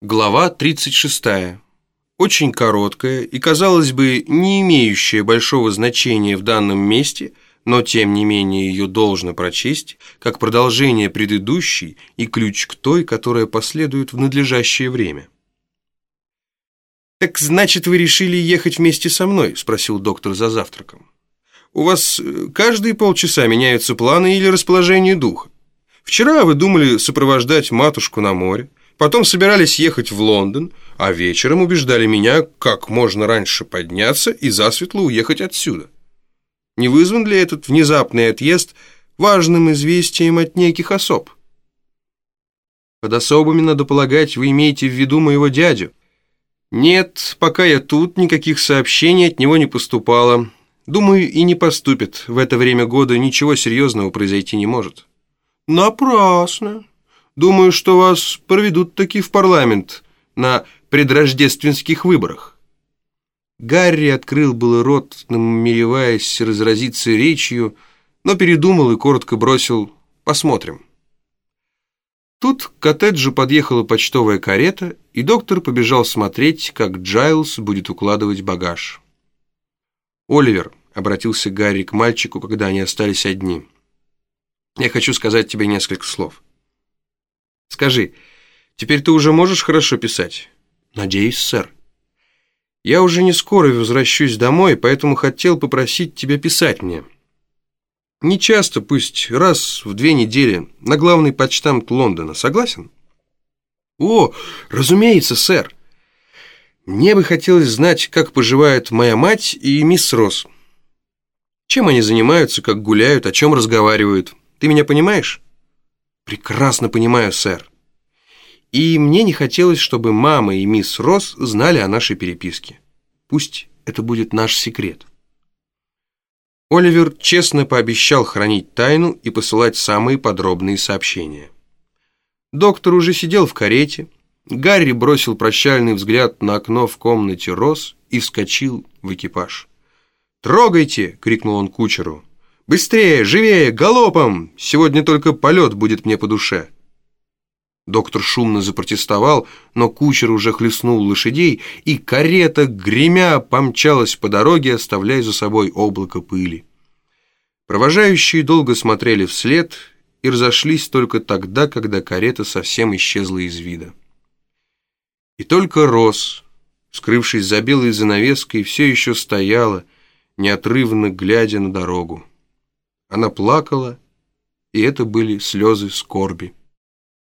Глава 36. Очень короткая и, казалось бы, не имеющая большого значения в данном месте, но тем не менее ее должно прочесть, как продолжение предыдущей и ключ к той, которая последует в надлежащее время. «Так значит, вы решили ехать вместе со мной?» – спросил доктор за завтраком. «У вас э, каждые полчаса меняются планы или расположение духа. Вчера вы думали сопровождать матушку на море, Потом собирались ехать в Лондон, а вечером убеждали меня, как можно раньше подняться и засветло уехать отсюда. Не вызван ли этот внезапный отъезд важным известием от неких особ? Под особыми, надо полагать, вы имеете в виду моего дядю. Нет, пока я тут, никаких сообщений от него не поступало. Думаю, и не поступит. В это время года ничего серьезного произойти не может. Напрасно. Думаю, что вас проведут таки в парламент на предрождественских выборах». Гарри открыл было рот, намереваясь разразиться речью, но передумал и коротко бросил «посмотрим». Тут к коттеджу подъехала почтовая карета, и доктор побежал смотреть, как Джайлз будет укладывать багаж. «Оливер», — обратился Гарри к мальчику, когда они остались одни, — «я хочу сказать тебе несколько слов». Скажи, теперь ты уже можешь хорошо писать? Надеюсь, сэр. Я уже не скоро возвращусь домой, поэтому хотел попросить тебя писать мне. Не часто, пусть раз в две недели, на главный почтамт Лондона. Согласен? О, разумеется, сэр. Мне бы хотелось знать, как поживают моя мать и мисс Росс. Чем они занимаются, как гуляют, о чем разговаривают. Ты меня понимаешь? «Прекрасно понимаю, сэр. И мне не хотелось, чтобы мама и мисс Росс знали о нашей переписке. Пусть это будет наш секрет». Оливер честно пообещал хранить тайну и посылать самые подробные сообщения. Доктор уже сидел в карете. Гарри бросил прощальный взгляд на окно в комнате Росс и вскочил в экипаж. «Трогайте!» — крикнул он кучеру. «Быстрее, живее, галопом! Сегодня только полет будет мне по душе!» Доктор шумно запротестовал, но кучер уже хлестнул лошадей, и карета, гремя, помчалась по дороге, оставляя за собой облако пыли. Провожающие долго смотрели вслед и разошлись только тогда, когда карета совсем исчезла из вида. И только Рос, скрывшись за белой занавеской, все еще стояла, неотрывно глядя на дорогу. Она плакала, и это были слезы скорби.